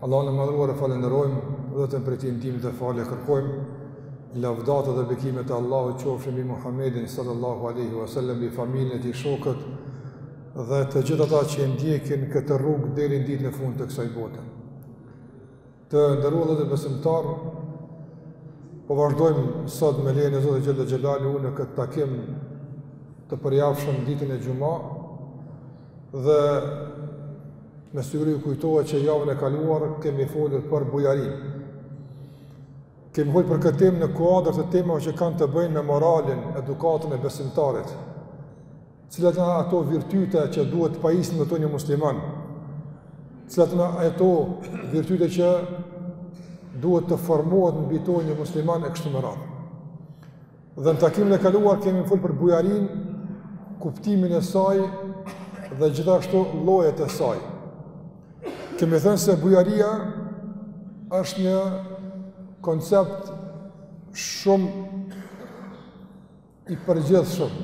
Allahun e madhëruar e falenderojmë dhe vetëm prej tij ndihmë dhe falje kërkojmë lavdatat dhe bekimet e Allahut qofshin mbi Muhammedin sallallahu alaihi wasallam mbi familjen e tij shokët dhe të gjithë ata që ndjekin këtë rrugë deri në ditën e fundit të kësaj bote të nderuar besimtarë po vazhdojmë sot me lejen e Zotit xhel-le xhelaluhu në këtë takim të përjavshëm ditën e xhuma Dhe me siguri ju kujtohet që javën e kaluar kemi folur për bujarinë. Kemi folur për këtë temë në kuadër të temave që kanë të bëjnë me moralin, edukatën e besimtarit. Cilat janë ato virtyte që duhet të pajiset me to një musliman? Cilat janë ato virtyte që duhet të formohet mbi to një musliman e kështu me radhë? Dhe në takimin e kaluar kemi fol për bujarinë, kuptimin e saj dhe gjithashtu llojet e saj. Kemi thënë se bujaria është një koncept shumë i përgjithshëm.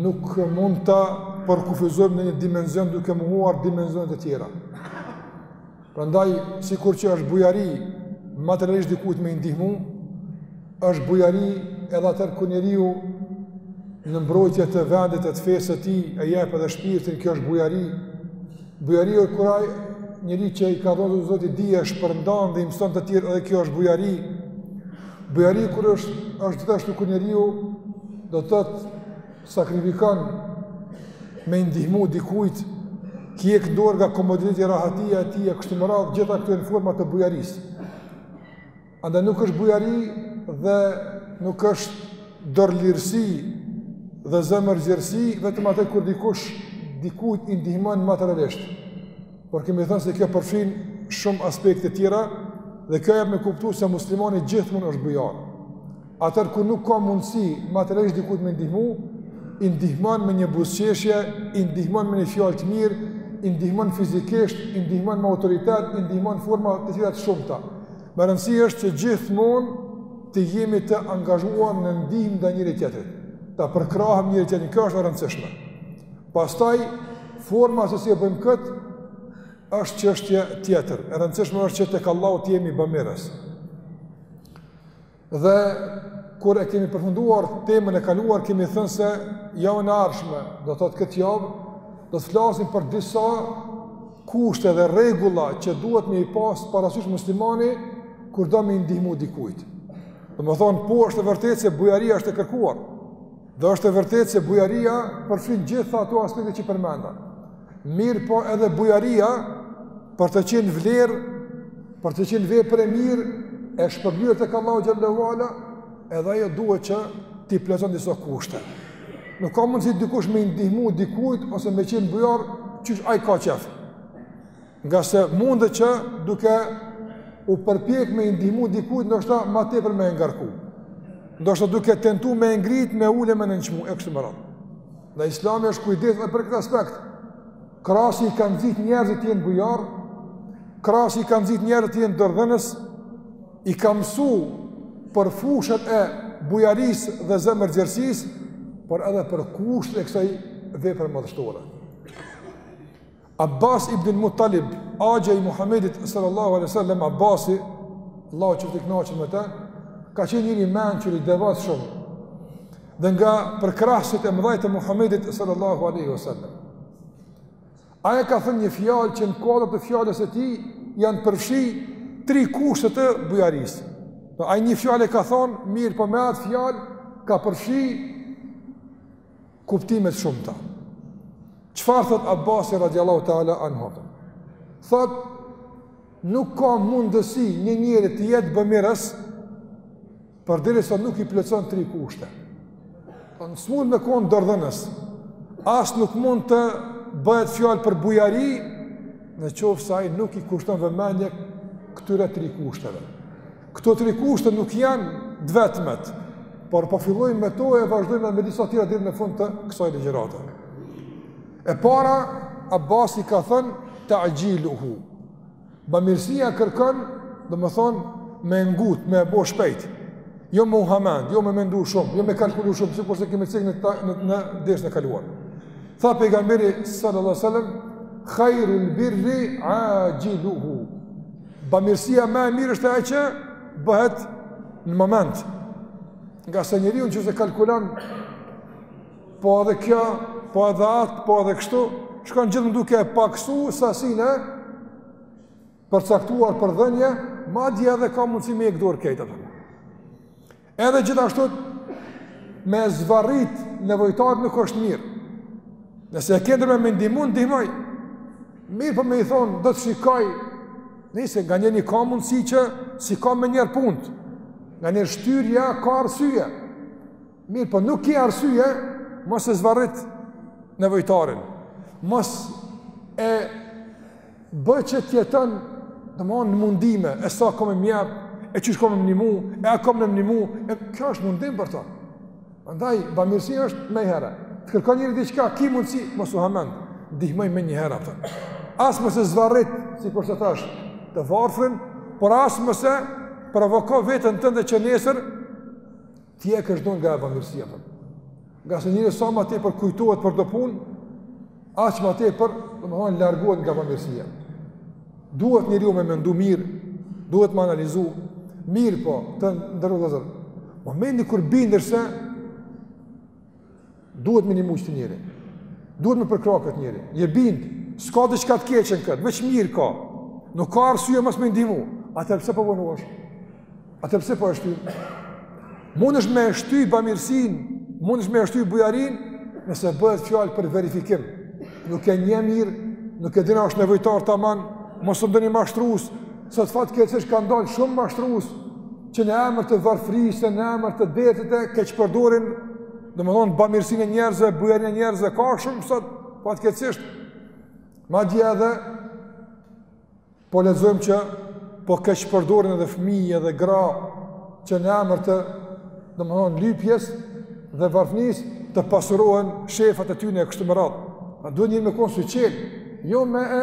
Nuk mund ta përkufizojmë në një dimension duke mohuar dimensionet e tjera. Prandaj, sikur që është bujari materialisht dikujt me i ndihmu, është bujari edhe atëherë kur njeriu në mbrojtje të vendit e të fesë së tij, e jep edhe shpirtin, kjo është bujari. Bujari është kur ai njeri që i ka dhënë Zoti dije, shpërndan dhe i mëson të tjerë, edhe kjo është bujari. Bujari kur është, është gjithashtu kur njeriu, do të thotë Sakrifikon me i ndihmu dikujt, të hjek dorë nga komoditeti rahatia e tij e kështu me radhë, gjitha këto janë forma të bujarisë. Andaj nuk është bujari dhe nuk është dorëlirësi dhe zemërgjerësi, vetëm atëherë kur dikush dikujt i ndihmon materialisht. Por kemi thënë se kjo përfshin shumë aspekte të tjera dhe kjo jep me kuptu se muslimani gjithmonë është bujar. Atëherë kur nuk ka mundësi materialisht dikujt me i ndihmu, i ndihmon me një buzëqeshje, i ndihmon me një fjalë të mirë, i ndihmon fizikisht, i ndihmon me autoritet, i ndihmon forma të tjera të shumta. Me rëndësi është që gjithmonë të jemi të angazhuar në ndihmë ndaj njëri tjetrit, ta përkrahim njëri tjetrin, kjo është e rëndësishme. Pastaj forma se si e bëjmë këtë është çështje tjetër. E rëndësishme është që tek Allahu të jemi bamirës. Dhe kur e kemi përfunduar temën e kaluar, kemi thënë se javën e ardhshme, do të thotë këtë javë, do të flasim për disa kushte dhe rregulla që duhet me i pas parasysh muslimani kur do me i ndihmu dikujt. Domethënë, po është e vërtetë se bujaria është e kërkuar, Dhe është e vërtetë se bujaria përfshin gjitha ato aspekte që përmenda. Mirëpo edhe bujaria për të qenë vlerë, për të qenë vepër e mirë, e shpërblyer tek Allahu xhelle ve ala, edhe ajo duhet që t'i plotëson disa kushte. Nuk ka mundësi dikush me i ndihmu dikujt ose me qenë bujar, qysh ai ka qejf. Ngase mundet që duke u përpjek me i ndihmu dikujt ndoshta ma tepër me e ngarku. Ndoshta duke tentu me e ngrit, me e ul, me e nënçmu, e kështu me radhë. Andaj islami është kujdes dhe për këtë aspekt. Krahas që i ka nxit njerëzit të jenë bujarë, krahas që i ka nxit njerëzit të jenë dorëdhënës, i ka mësu për fushat e bujarisë dhe zemërgjerësisë, por edhe për kushtet e kësaj vepre madhështore. Abbas ibn al-Muttalib, axha i Muhamedit sallallahu alaihi wasallam, Abbasi, Allahu qoftë i kënaqur me të, ka qenë njeri i mençur i devotshëm. Dhe nga përkrahësit e mëdhenj të Muhamedit sallallahu alaihi wasallam. Ai ka thënë një fjalë që në kuadër të fjalës së tij janë përfshi tri kushte të bujarisë. Po ai një fjalë e ka thënë, mirëpo me atë fjalë ka përfshi kuptime të shumta. Çfarë thot Abbasi radiallahu ta'ala anhu? Thot, nuk ka mundësi një njeri të jetë bëmirës, përderisa nuk i plotëson tri kushte. Thot, s'mund me konë dorëdhënës, as nuk mund të bëhet fjalë për bujari, në qoftë se ai nuk i kushton vëmendje këtyre tri kushteve. Këto tri kushte nuk janë të vetmet, por po fillojmë me to e vazhdojmë me disa tjera deri në fund të kësaj ligjërate. E para Abbasi ka thënë ta'jiluhu. Bamirësia kërkon, domethonë, me e ngut, me e bo shpejt. Jo me u hamend, jo me mendu shumë, jo me kalkulu shumë, sikurse kemi cek në, në, në dersin e kaluar. Tha pejgamberi sallallahu sallam, khajrul birri axhiluhu. Bamirësia ma e mirë është ajo që bëhet në moment. Ngase njeriu në qoftë se kalkulon, po edhe kjo, po edhe atë, po edhe kështu, shkon gjithmonë duke e paksu sasinë e përcaktuar për dhënie, madje edhe ka mundësi me e këdorë krejt. Edhe gjithashtu me e zvarrit nevojtarin nuk është mirë. Nëse e ke ndërmend me i ndihmu, ndihmoj. Mirëpo me i thonë, do të shikoj, nejse nganjëherë ka mundësi që s'i ka menjëherë punët, nganjëherë shtyrja ka arsyje. Mirëpo po nuk ki arsyje, mos e zvarrit nevojtarin, mos e Bëj që të jeton domethënë në mundime, e sa ka me m'jep, e qysh ka me m'ndihmu, e a ka me m'ndihmu, e kjo është mundim për to. Prandaj bamirësi është menjëherë. Të kërkon njeri diçka, ki mundësi mos u hamend. Ndihmoje menjëherë atë. As mos e zvarrit, sikurse thashë, të varfrin, por as mos e provoko veten tënde që nesër T'hjekësh dorë nga bamirësia, apo. Ngase njeri sa ma tepër kujtohet për do punë, aq ma tepër, domethënë, largohet nga bamirësia. Duhet njeriu me mendu mirë, duhet me analizu, mirëpo, të nderuar vëllezër, momentin kur bindesh se, Duhet me nimu qët njeri. Duhet me përkrah këtë njeri. Je bind, s'ka diçka të keqe në këtë, veç mirë ka. Nuk ka arsye mos me ndihmu. Atëherë pse po vonohesh? Atëherë pse po e shtyn? Mundesh me e shty bamirësinë, mundesh me e shty bujarinë, nëse bëhet fjalë për verifikim. Nuk e njeh mirë, nuk e din a është nevojtar taman, mos është ndonjë mashtrus, sot fatkeqësisht ka dalë shumë mashtrus, që në emër të varfrisë, në emër të detit e keqpërdorin Domethënë, bamirësinë e njerëzve, bujarinë e njerëzve, ka shumë sot, fatkeqësisht. Madje edhe po lexojmë që po keqpërdorin edhe fëmijë edhe gra, që në emër të, domethënë, lypjes dhe varfnisë, të pasurohen shefat e tyne e kështu me radhë. A duhet njeri me konë syçelë, jo me e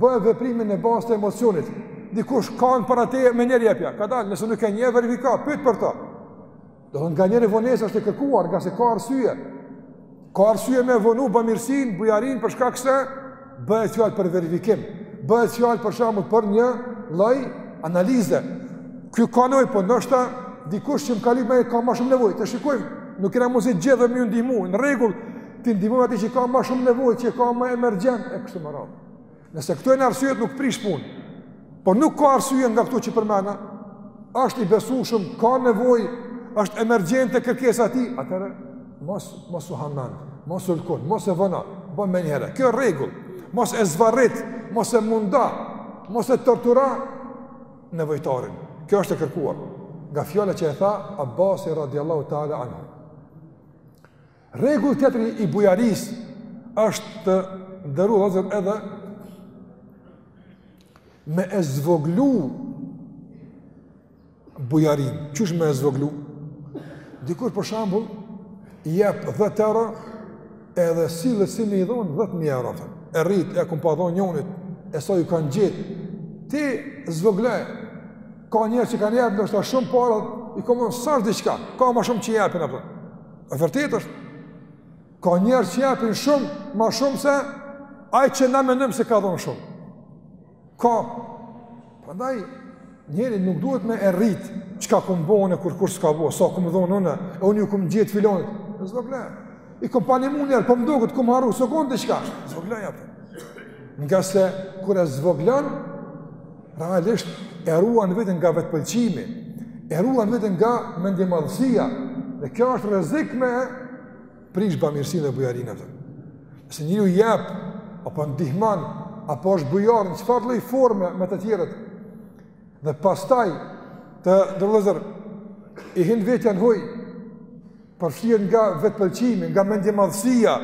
bo veprimin në bazë të emocionit. Dikush kan para teje, menjëherë jepja, kadalë, nëse nuk e njeh verifika, pyt për ta. Domethënë nganjëherë vonesa është e kërkuar, ngase ka arsye. Ka arsye me vonu bamirësinë, bujarinë, për shkak se bëhet fjalë për verifikim. Bëhet fjalë për shembull për një lloj analize. Ky ka nevojë, po ndoshta dikush që më kalit me ka ma shumë nevojë, të shikojmë, nuk kena mundësi gjithëve me ju ndihmu, në rregull, t'i ndihmojmë atij që ka ma shumë nevojë, që e ka ma emergjent, e kështu me radhë. Nëse këto janë arsyet nuk prish punë. Po nuk ka arsye nga këto që përmena. Është i besueshëm, ka nevojë, është emergjente kërkesa e tij, atëherë mos mos u hamend, mos u lkund, mos e vona, bën menjëherë. Kjo rregull, mos e zvarrit, mos e mundo, mos e torturo nevojtarin. Kjo është e kërkuar. Nga fjala që e tha Abbasi radhiyallahu ta'ala anhu. Rregull tjetër i bujarisë është të nderuar vëllezër edhe me e zvoglu bujarinë. Qysh me e zvoglu? Dikush për shembull, jep 10 euro edhe sillet si me i dhonë 10.000 euro. E rrit, i kom pas dhonë njonit, e sa ju kom gjet. Ti zvogloje, ka njerëz që kanë jep ndoshta shumë pare, i kom dhonë sërë diçka, ka ma shumë që jepin apo. E vërtetë është, ka njerëz që japin shumë, ma shumë se, ai që na menojmë se ka dhonë shumë. Ka, prandaj, njeri nuk duhet me e rritë, çka kom bo unë, kurkush s'ka bo, sa kom dhonë unë, e unë ju kom gjetë filonit, e zvoglo, i kom pas nimu niherë, po m'doket kom harru, s'u konë diçka, zvogloje ato. Ngase, kur e zvoglon Realisht e ruan veten nga vetëpëlqimi, e ruan veten nga mendjemadhësia, dhe kjo është rrezik me prish bamirësinë dhe bujarinë atë. Nëse njeriu jep apo ndihmon apo është bujar në çfarë lloj forme me të tjerët, dhe pastaj të nderuar vëllezër i hin vetja n'huj përfshihet nga vetëpëlqimi, nga mendjemadhësia,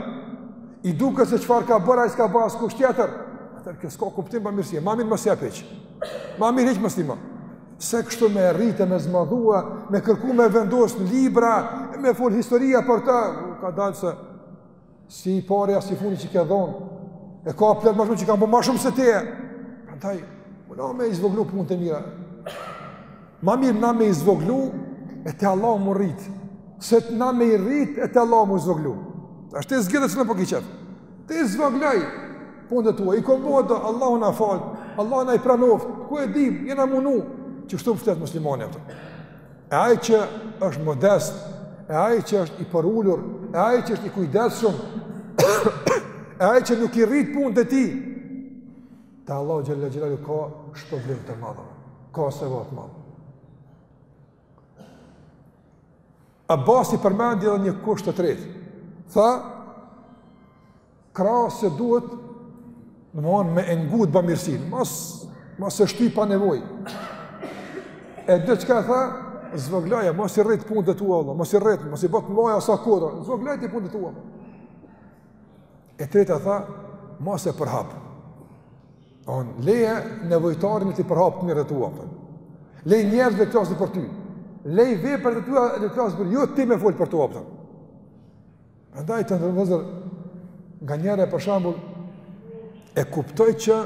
i duket se çfarë ka bërë ai s'ka bërë askush tjetër. Atëherë kjo s'ka kuptim bamirësia. Ma mirë mos jep hiç. Ma mirë hiç mos nimo. Se kështu me rritë me zmadhu, me kërku me u vendos në libra, me fol historia për ta, kadal se S'je i pari as i fundi që ke dhon. E ka plot ma shumë që kanë bo ma shumë se ti. Prandaj, na me i zvogëlu punët e mira. Ma mirë na me i zvoglu e te Allahu me u rrit se na me i rrit e te Allahu me u zvoglu A shte zgjedhe cilën po ki qef Ti zvogloji Punët e tua, i kom bo do Allahu na fal Allahu na i pranoft Ku e dim, jena munu Qështu flet muslimani ato E ai që është modest, e ai që është i përulur, e ai që është i kujdesshëm, e ai që nuk i rrit punët e tij, te Allahu xhelle xhelalu ka shpërblim të madh. Ka sevap të madh. Abbasi përmendi edhe një kusht të tretë. Tha, Krahas se duhet, domethanë, me e ngut bamirësinë, mos, mos e shty pa nevojë. Edhe çka tha, zvogloji, mos i rrit punët e tua, vlla, mos i rrit, mos i bo t'mdhaja sa kodra, zvogloji ti punët e tua. E treta tha, mos e përhap. Kupton, leje nevojtarin le t'i përhap të mirat e tua. Leji njerëzit le t'flasin për ty. Leji veprat e tua le t'flasin për ty. Jo ti me folë për tua. Për. Andaj të nderuar vëllezër, nganjëherë për shembull, e kuptoj që,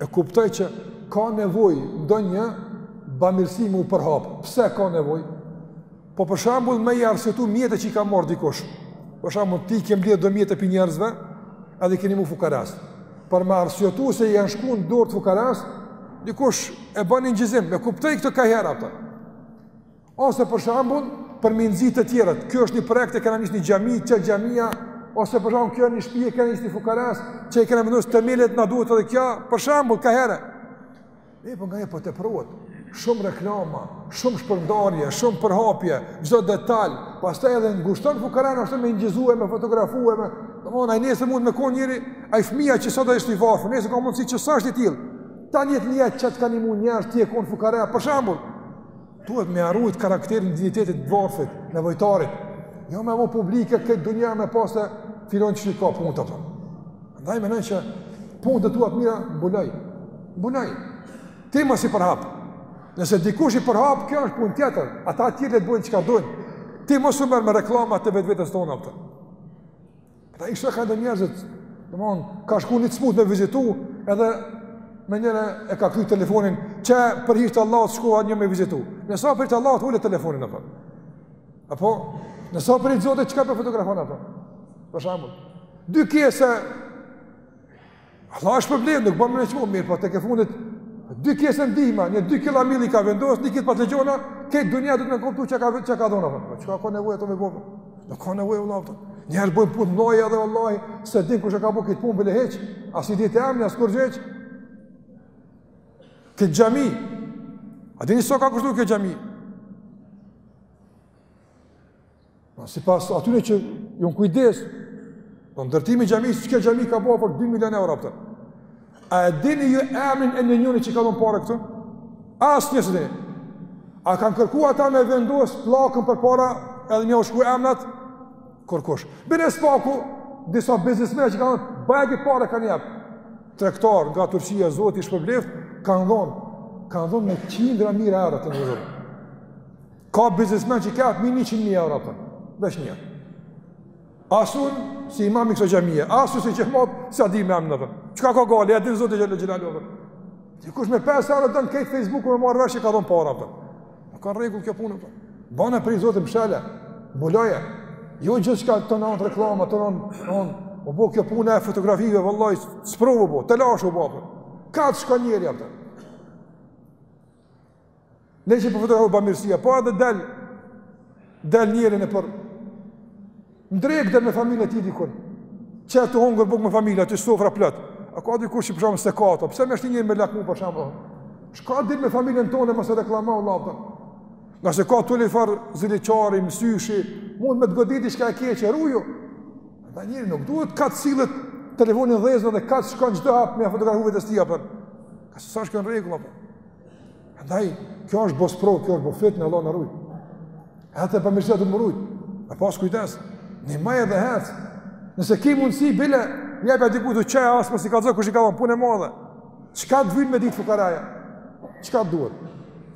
e kuptoj që ka nevojë ndonjë bamirësi me u përhapë. Pse ka nevoj? Po për shembull me i arsyetu mjetet që i ka marrë dikush. Për shembull ti i ke mbledhë do mjete prej njerëzve, edhe i ke nimu fukarasë. Për me arsyetu se i janë shku në dorë të fukarasë, dikush e ban një inçizim, e kuptoj këtë ka herë ato. Ose për shembull, për me i nxit të tjerët. Ky është një projekt që kemi nis një xhami, çka xhamia ose për shembull kjo një shtëpi e kemi nis fukarasë, çka kemi vendosur temelet na duhet edhe kjo, për shembull ka herë. Ne po nganjëherë po teprohet. Shumë reklama, shumë shpërndarje, shumë përhapje, çdo detaj, pastaj edhe ngushton fukaran ashtu me inçizuar me fotografuar me domethënë ai nesër mundet me kon njeri, ai fëmia që sot është i varfër, nesër ka mundësi që s'është i tillë. Tanë një jetë kanë me i thonë njerëzit ti je kon fukara, për shembull, Duhet me ia rujt karakterin dinjitetin të varfrit, nevojtarit. Jo me bo publike krejt dynjaja me pa se filoni çka punë, apo. Andaj mëno që punët e tua t'mira, mbuloj. Mbuloj. Ti mos i përhap. Nëse dikush i përhap, kjo është punë tjetër. Ata tjerët le të bojnë çka dojnë. Ti mos u merr me reklama të vetvetes tonde, apo. Kështu ka ndër njerëzit, domethon, ka shku një të smut me vizitu, edhe menjëherë e ka kthy telefonin, që për hir t'Allahut shkova një me vizitu. Nëse është për hir t'Allahut ule telefonin, apo? Apo? Nëse është për hir t'Zotit, çka po fotografon, apo? Për shembull. Dy kese, Vallahi s'është problem, nuk bën, hem mirë, po tekefundit, dy kese ndihma, një dy kila miell i ka vendosë, një katër-pesë gjona, krejt dynjaja duhet me kuptu çka, çka ka dhonë, po çka ka nevojë me bo, nuk ka nevojë vëlla, njerëz bojnë punë të mëdha edhe vallahi, s'e din kush e ka bo këtë punë bile hiç, as i dihet emni, as kurgjo, qe kjo xhami, a dini sa ka kushtu kjo xhami, Pra, sipas atyne që janë kujdes për ndërtimin e xhamisë, kjo xhami ka bo afër 2 milion euro, apo? A e dini ju emrin e njënit që ka dhonë pare këtu? Asnjë s'e dini. A kanë kërku ata me vendos pllakën përpara edhe me u shkru emnat? Kurkush. Bile së paku, disa biznesmena që kanë dhonë, bajagi pare kanë jap. Tregtarë nga Turqia, Zoti i shpërbleftë, kanë dhonë, kanë dhonë me qindra mijëra euro kanë dhonë. Ka biznesmen që ka fëmijë 100.000 euro për, veç një. Asun, si imam i këso gjemije, asun si që mot, si a di me amë në për. Qëka ka gale, ja din zote gjelë gjelë për. Ti kush me 5 euro dënë kejtë Facebooku me marrë vërshë që ka dhënë para për. Në ka regull kjo punë për. Bane për i zote mshele, buloje. Jo gjithë që ka të në antë reklama, të në antë, o bo kjo punë e fotografive, vëllaj, së provo bo, të lashë o bo për. Ka të shka njeri për. Jo veç për te bamirësia, po edhe del, del njeri nëpër, në drekë del me familje ti dikun, je tu hongër bukë me familje, aty sofra plot, a ka dikush që për shembull s'i ka ato, pse me shti njerin me lakmu për shembull, shko dil me familjen tonde, mos e reklamo vëlla, ngase ka lloj-farë ziliqari, mësyshi, mund me të godit diçka e keqe, ruju, dhe njeri nuk duhet kah të sillet telefonin dhezun dhe kah të shkon çdo hap me fotografu e me postu, apo, ngase s'është në rregull, apo. Andaj, kjo është bo sprovë, kjo është bo fitne, Allah na rujt. E atë e bamirësia të më rujt. E pas kujdes, nimoj edhe hec. Nëse ki mundësi, bile, një e për diku të qaj, asë për si ka zë, kush i ka dhonë, punë e madhe. Çka të vyn me ditë fukaraja? Çka të duhet?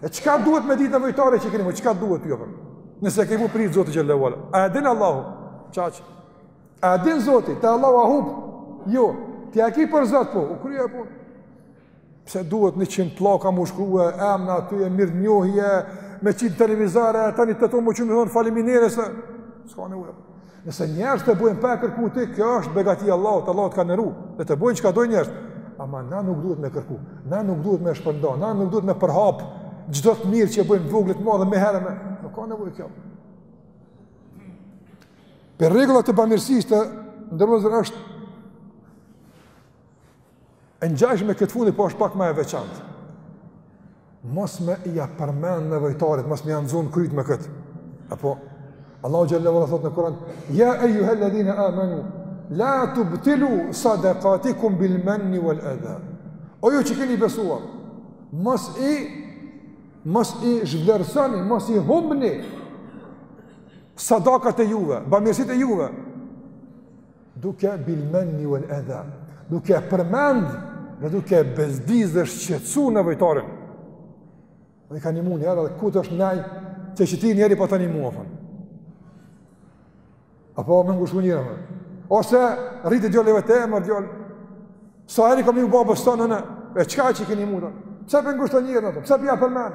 E çka të duhet me ditë nevojtari që ke nimu? Çka të duhet, jo për? Nëse ke nimu për Zot xhele ue ala. A e din Allahu? Qaq. A e din Zoti, te Allahu a hup? Jo. Ti a ki për Zot, po? U kry, po? Pse duhet me qitë pllaka me shkru emrin aty e mirënjohje, me qitë televizor e tani të tonë me çu me thonë faleminderit, s'ka nevojë. Nëse njerëz të bojnë pa kërku ti, kjo është begati Allahut, Allahu të ka nderu, le të bojnë çka dojnë njerëz. Ama na nuk duhet me kërku, na nuk duhet me shpërnda, na nuk duhet me përhap, çdo të mirë që e bojmë vogël t'madhe menjëherë me, nuk ka nevojë kjo. Prej rregullave të bamirësisë të nderum vëllezër është E ngjashme me këtë fundi po është pak më e veçantë. Mos me ia përmend nevojtarit, mos me ia nxon kryt me kët. Apo Allahu xhele ue ala thot në Kur'an: "Ya ayyuhalladhina amanu la tubtilu sadaqatikum bil manni wal adha." O ju që keni besuar, mos i mos i zhvlerësoni, mos i humbni sadakat e juve, bamirësit e juve, duke bil menni wal adha duke përmend dhe duke bezdis dhe shqetësu nevojtarin dhe i ka nimu njeri edhe ku të është nej që që ti njeri pa të nimu afon apo me ngushtu njerin me. ose rritë djallëve të emër djallë sa herë i kam nimu babës të në në e çka që i ke nimu ti pse po ngushton njerin pse po ia përmend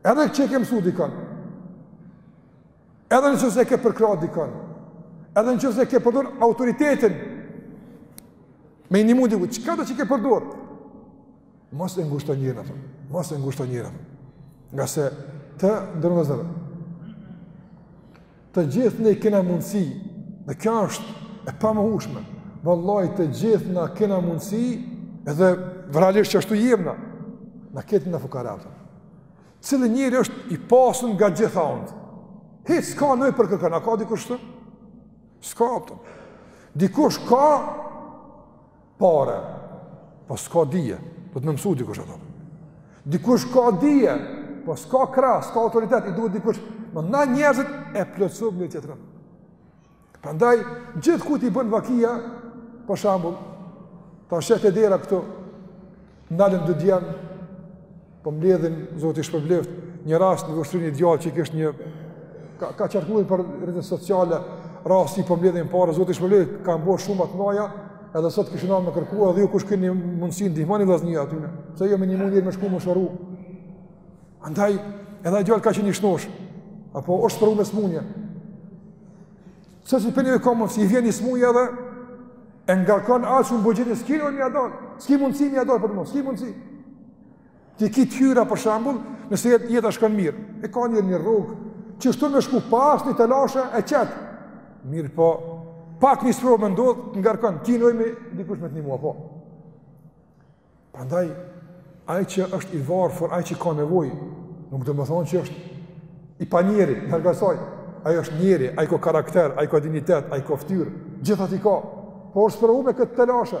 Edhe që e ke mësu dikon, edhe në qoftë se ke përkrah dikon, edhe në qoftë se ke përdor autoritetin, me i nimu diku, çka do që ke përdor? Mos e ngushto njerin, mos e ngushto njerin, ngase të nderum vëllezër. Të gjithë ne kena mundësi, dhe kjo është e pamohueshme. Vallahi të gjithë na kena mundësi, edhe realisht që ashtu jemi na. Na krejt jena fukara. Cili njeri është i pasur nga gjitha anët? Hiç s'ka nevojë për kërkon, a ka dikush këtu? S'ka apëtëm. Dikush ka Pare, po s'ka dije, duhet me mësu dikush ato. Dikush ka dije, po s'ka krah, s'ka autoritet, i duhet dikush. Domethonë njerëzit e plotësojmë njëri-tjetrin. Prandaj, gjithkujt i bën vakia, për shambull, tash te dera këtu, ndalen dy djem, Po mbledhin, Zoti i shpërbleft, një rast në Vushtrri një djalë që kishte një ka ka qarkulluar për rrjetet sociale, rasti po mbledhin para Zoti i shpërbleft, ka mbuar shumë atnoja, edhe sot kishin ardhur me kërkuar dhe ju kush keni mundësi ndihmoni vllazni aty. Pse jo me një mundje me shku me u shëru. Andaj edhe ai djalë ka qenë i shnosh. Po është sprovu me smunje. Se si për një komë, si i vjen një smunje edhe, e ngarkon asë unë buxheti, s'ki me ja dhon, s'ki mundësi me ja dhon për të mundë, s'ki mundësi. Ti ki të hyra për shembull, nëse jetë jeta shkon mirë, e ka një një rrogë, që shtu me shku pa asnjë telashe e qetë. Mirëpo, pak një sprovë me ndodhë, të ngarkon, ki nevojë, dikush me të ndihmua, po. Prandaj, ai që është i varfër, ai që ka nevojë, nuk do me thonë që është i panjeri, larg asaj, ai është njeri, ai ka karakter, ai ka dinjitet, ai ka ftyrë, të gjitha i ka, po është sprovu me këtë telashe.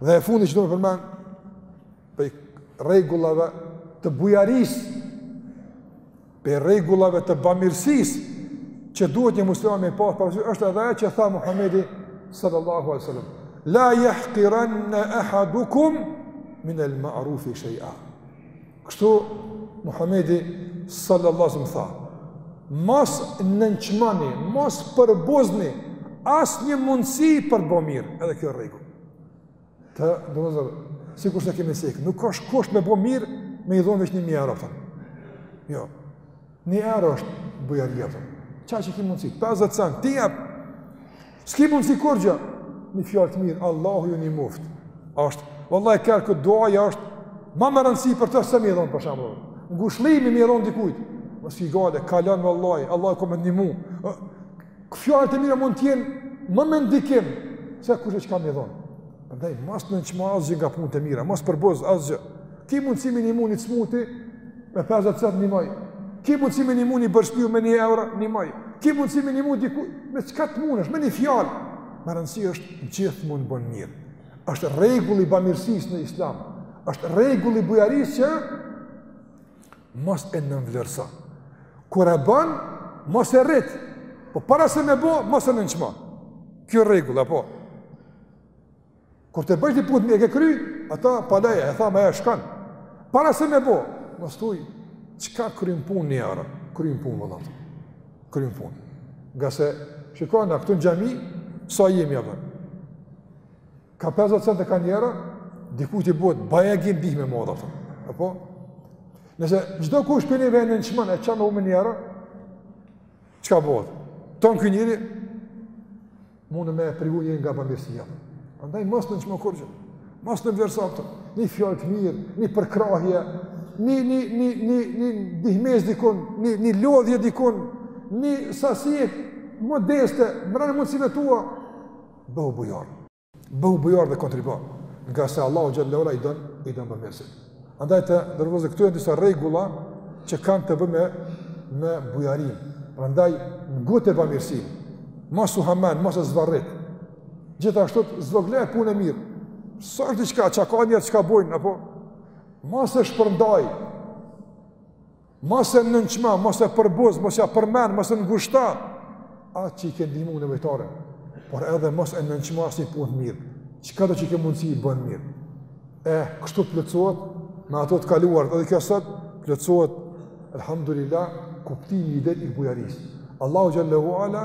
Dhe e fundit që do të përmend prej rregullave të bujarisë, prej rregullave të bamirësisë që duhet një musliman me pas parasysh është edhe ajo që tha Muhamedi sallallahu alaihi wasallam. La yahqiranna ahadukum min al-ma'ruf shay'a. Kështu Muhamedi sallallahu alaihi wasallam tha: Mos nënçmoni, mos përbuzni asnjë mundësi për të bërë mirë, edhe kjo rregull. Të domosdoshme, sikur se kemi cek, nuk është kusht me bërë mirë me i dhon veç një mijë euro. Jo. Një euro është bujari ato. Ça që ki mundësi? 50 cent, t'i jep! S'ki mundësi kurgjë? Një fjalë të mirë, Allahu ju ndihmoftë. Ashtë, vallahi, ka herë kur duaja është, ma me rëndësi për të se me ja dhonë, për shembull. Ngushllimi me ja dhonë dikujt. Mos ki gajle, kalon vallahi, Allahu ka me ndihmu. Fjalët e mira mund t'jenë më me ndikim, se kushedi çka me ja dhonë. Prandaj mos nënçmo asgjë nga punët e mira, mos përbuz asgjë. Ki mundësi me ndihmu një t'smuti me 50 cent ndihmoj. Ki mundësi me ndihmu një për shpi me 1 euro ndihmoj. Ki mundësi me ndihmu diku me çka të mundesh, me një fjalë. Me rëndësi është gjithmonë bën mirë. Është rregull i bamirësisë në Islam. Është rregull i bujarisë që mos e nënvlerëso. Kur e bën, mos e rrit. Po para se me bo, mos e nënçmo. Kjo rregull apo Kur të bëjsh i putmi e ke kry, ata palaj e tha me e shkan. Para se me bo, mos thuj, çka kryn punë një euro? Kryn punë, vëlla. Kryn punë. Ngase, shikoj, ne këtu në xhami, sa jemi apo? Ka 50 cent e ka një euro, dikujt i bëhet bajagi ndihmë e madhe. Apo? Nëse, çdokush prej neve e nënçmon, e ça me bo një euro, çka bëhet? Ton ky njeri, Mundet me privu njeri nga bamirësia. Andaj mos nënçmo kurgjë, mos nënvlerëso ato. Një fjalë të mirë, një përkrahje, një, një, një, një, një ndihmesë dikun, një, një lodhje dikun, një sasi modeste, mrena mundësive tua, bëhu bujar. Bëhu bujar dhe kontribo, ngase Allahu xhelle ue ala i don, i don bamirësit. Andaj të nderuar, këto janë disa rregulla që kanë të bëjnë me me bujarinë. Prandaj ngute bamirësinë. Mos u hamend, mos e zvarrit. Gjithashtu zvogëloje punën e mirë. Sa është diçka çka ka vlerë çka bojnë apo mos e shpërndaj. Mos e nënçmo, mos e përbuz, mos ja përmend, mos e ngushto atë që i ke ndihmu nevojtarë, por edhe mos e nënçmo asnji punë të mirë, çkado që ke mundësi bën mirë. E, kështu plotësohet, me ato të kaluarat, edhe kjo sot, plotësohet, alhamdulillah, kuptimi i drejt i bujarisë. Allahu Xhelle ue Ala,